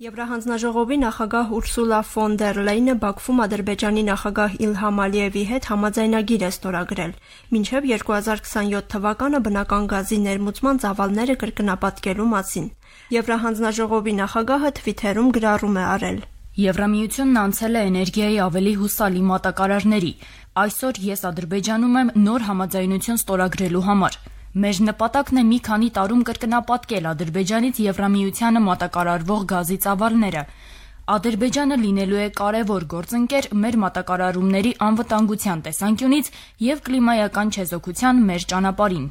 Եվրահանձնաժողովի նախագահ Ուրսուլա ֆոն դեր Լեյնը Բաքվում Ադրբեջանի նախագահ Իլհամ Ալիևի հետ համաձայնագիր է ստորագրել։ Մինչև 2027 թվականը բնական գազի ներմուծման ծավալները կրկնապատկելու մասին։ Եվրահանձնաժողովի նախագահը Թվիթերում գրառում է արել. Եվրամիությունն անցել է էներգիայի ավելի հուսալի մատակարարների։ Այսօր ես Ադրբեջանում եմ նոր համաձայնություն ստորագրելու համար։ Մեր նպատակն է մի քանի տարում կրկնապատկել Ադրբեջանից Եվրամիությանը մատակարարվող գազի ծավալները։ Ադրբեջանը լինելու է կարևոր գործընկեր մեր մատակարարումների անվտանգության տեսանկյունից եւ կլիմայական չեզոքության մեր ճանապարհին։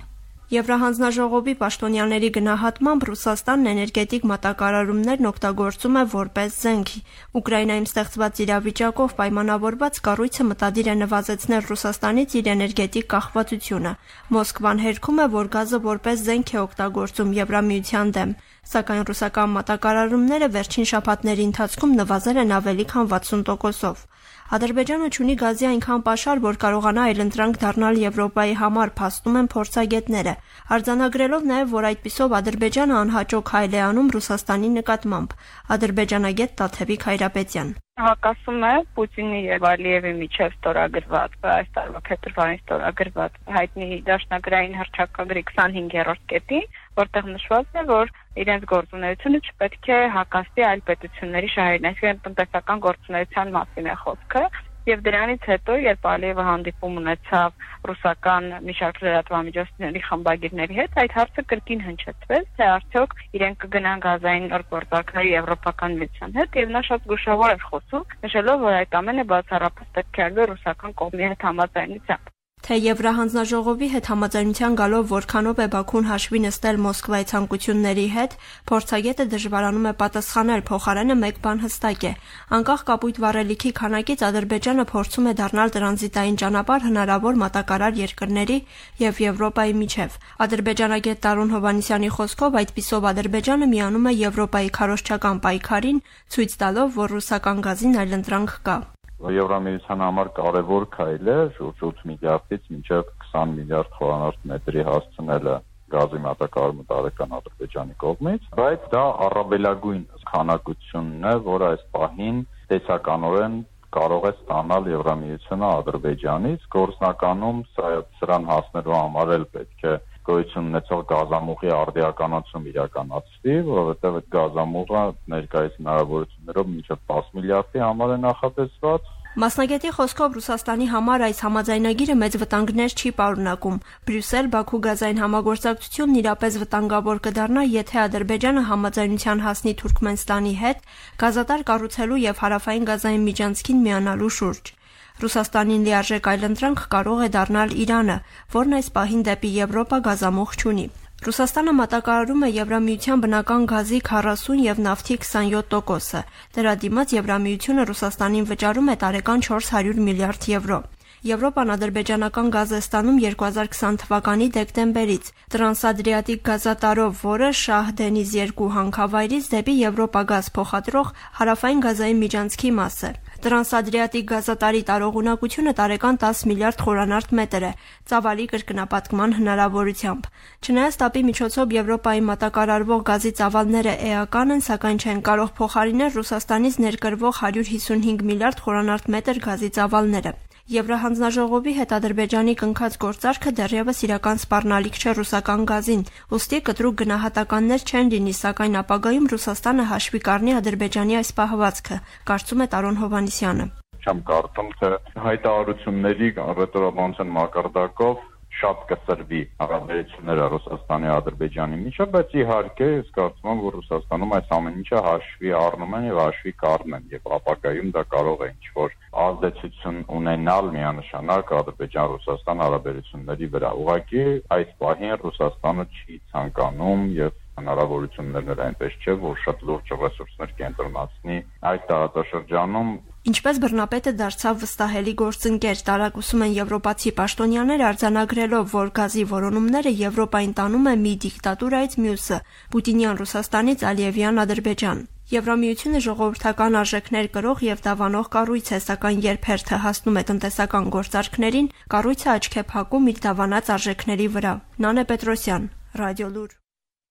Եվրահանձնաժողովի պաշտոնյաների գնահատմամբ Ռուսաստանն էներգետիկ մատակարարումներն օգտագործում է որպես զենք։ Ուկրաինայում ստեղծված իրավիճակով պայմանավորված կառույցը մտադիր է նվազեցնել Ռուսաստանից իր էներգետիկ կախվածությունը։ Մոսկվան հերքում է, որ գազը որպես զենք է օգտագործում Եվրամիության դեմ, սակայն ռուսական մատակարարումները վերջին շաբաթների ընթացքում նվազել են ավելի քան 60%-ով։ Ադրբեջանը ունի գազի այնքան պաշար, որ կարողանա այլընտրանք դառնալ Եվրոպայի համար, փաստում են փորձագետները, արձանագրելով նաև, որ այդպիսով Ադրբեջանը անհաջող քայլ է անում Ռուսաստանի նկատմամբ։ Ադրբեջանագետ Տաթևիկ Հայրապետյան հակասում է Պուտինի եւ Ալիևի միջև ստորագրված այս տարվա փետրվարին ստորագրված հայտնի դաշնագրային հռչակագրի 25-րդ կետի, որտեղ նշված է, որ իրենց գործունեությունը չպետք է հակասի այլ պետությունների շահերին, այսինքն տնտեսական գործունեության մասին է խոսքը եւ դրանից հետո երբ Ալիևը հանդիպում ունեցավ ռուսական մի շարք լրատվամիջոցների խմբագիրների հետ այդ հարցը կրկին հնչեցվեց թե արդյոք իրենք կգնան գազային օրգործակների եվրոպական միության հետ եւ նա շատ զգուշավոր էր խոսում նշելով որ այդ ամենը բացառապես պետք է արվի ռուսական կողմի հետ համաձայնությամբ թե Եվրահանձնաժողովի հետ համաձայնության գալով որքանով է Բաքուն հաշվի նստել Մոսկվայի ցանկությունների հետ, փորձագետը դժվարանում է պատասխանել, փոխարենը մեկ բան հստակ է. անկախ կապույտ վառելիքի քանակից Ադրբեջանը փորձում է դառնալ տրանզիտային ճանապարհ հնարավոր մատակարար երկրների եւ Եվրոպայի միջև։ Ադրբեջանագետ Տարուն Հովանիսյանի խոսքով այդպիսով Ադրբեջանը միանում է Եվրոպայի քարոզչական պայքարին, ցույց տալով, որ ռուսական գազին այլընտրանք կա։ Եվրամիության համար կարևոր քայլ է շուրջ 8 միլիարդից մինչև 20 միլիարդ խորանարդ մետրի հասցնելը գազի մատակարարումը տարեկան Ադրբեջանի կողմից, բայց դա առավելագույն քանակությունն է, որ այս պահին տեսականորեն կարող է ստանալ Եվրամիությունը Ադրբեջանից գործնականում սրան հասնելու համար էլ պետք է գոյություն ունեցող գազամուղի արդիականացում իրականացվի, որովհետև այդ գազամուղը ներկայիս հնարավորություններով մինչև 10 միլիարդի համար է նախատեսված, Մասնագետի խոսքով Ռուսաստանի համար այս համաձայնագիրը մեծ վտանգներ չի պարունակում։ Բրյուսել-Բաքու գազային համագործակցությունն իրապես վտանգավոր կդառնա, եթե Ադրբեջանը համաձայնության հասնի Թուրքմենստանի հետ գազատար կառուցելու եւ հարավային գազային միջանցքին միանալու շուրջ։ Ռուսաստանին լիարժեք այլընտրանք կարող է դառնալ Իրանը, որն այս պահին դեպի Եվրոպա գազամուղ չունի։ Ռուսաստանը մատակարարում է Եվրամիության բնական գազի 40 եւ նավթի 27%-ը։ Դրա դիմաց Եվրամիությունը Ռուսաստանին վճարում է տարեկան 400 միլիարդ եվրո։ Եվրոպան ադրբեջանական գազ է ստանում 2020 թվականի դեկտեմբերից տրանսադրիատիկ գազատարով, որը Շահ Դենիզ 2 հանքավայրից դեպի Եվրոպա գազ փոխադրող հարավային գազային միջանցքի մաս է։ Տրանսադրիատիկ գազատարի տարողունակությունը տարեկան 10 միլիարդ խորանարդ մետր է՝ ծավալի կրկնապատկման հնարավորությամբ։ Չնայած ՏԱՊ-ի միջոցով Եվրոպայի մատակարարվող գազի ծավալները էական են, սակայն չեն կարող փոխարինել Ռուսաստանից ներկրվող 155 միլիարդ խորանարդ մետր գազի ծավալները։ Եվրահանձնաժողովի հետ Ադրբեջանի կնքած գործարքը դեռևս իրական սպառնալիք չէ ռուսական գազին, ուստի կտրուկ գնահատականներ չեն լինի, սակայն ապագայում Ռուսաստանը հաշվի կառնի Ադրբեջանի այս պահվածքը, կարծում է Տարոն Հովանիսյանը։ Չեմ կարծում, թե հայտարարությունների ռետորաբանության մակարդակով շատ կսրվի հարաբերությունները Ռուսաստանի Ադրբեջանի միջև, բայց իհարկե ես կարծում եմ, որ Ռուսաստանում այս ամեն ինչը հաշվի առնում են եւ հաշվի կառնեն եւ ապակայում դա կարող է ինչ-որ ազդեցություն ունենալ միանշանակ Ադրբեջան-Ռուսաստան հարաբերությունների վրա։ Ուղղակի այս պահին Ռուսաստանը չի ցանկանում եւ հնարավորություններն այնպես չէ, որ շատ լուրջ ռեսուրսներ կենտրոնացնի այդ տարածաշրջանում Ինչպես բռնապետը դարձավ վստահելի գործընկեր, տարակուսում են եվրոպացի պաշտոնյաներ արձանագրելով, որ գազի որոնումները Եվրոպային տանում է մի դիկտատուրայից մյուսը՝ Պուտինյան Ռուսաստանից Ալիևյան Ադրբեջան։ Եվրամիությունը ժողովրդական արժեքներ կրող եւ դավանող կառույց է, սակայն երբ հերթը հասնում է տնտեսական գործարքներին, կառույցը աչք է փակում իր դավանած արժեքների վրա։ Նանե Պետրոսյան, Ռադիոլուր